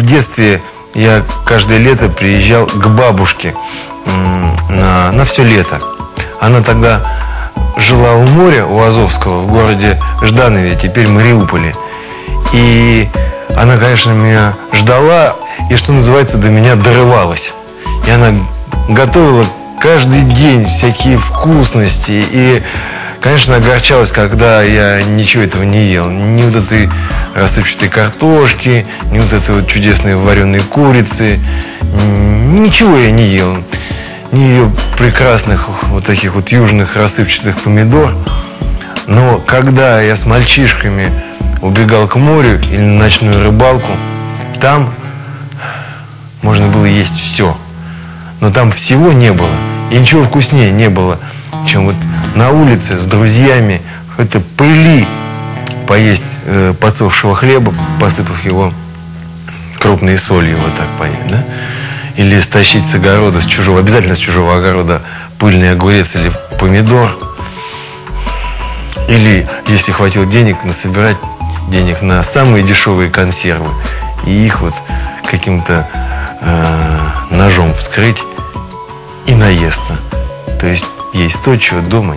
в детстве я каждое лето приезжал к бабушке на, на все лето. Она тогда жила у моря, у Азовского, в городе Жданове, теперь Мариуполе. И она, конечно, меня ждала и, что называется, до меня дорывалась. И она готовила каждый день всякие вкусности. И, конечно, огорчалась, когда я ничего этого не ел. Ни вот этой рассыпчатой картошки, ни вот этой вот чудесной вареной курицы. Ничего я не ел. Ни ее прекрасных вот таких вот южных рассыпчатых помидор. Но когда я с мальчишками убегал к морю или на ночную рыбалку, там можно было есть все. Но там всего не было. И ничего вкуснее не было, чем вот на улице с друзьями в этой пыли поесть э, подсохшего хлеба, посыпав его крупной солью, вот так понять, да? Или стащить с огорода, с чужого, обязательно с чужого огорода, пыльный огурец или помидор. Или, если хватило денег, насобирать денег на самые дешевые консервы и их вот каким-то э, ножом вскрыть и наесться. То есть есть то, чего дома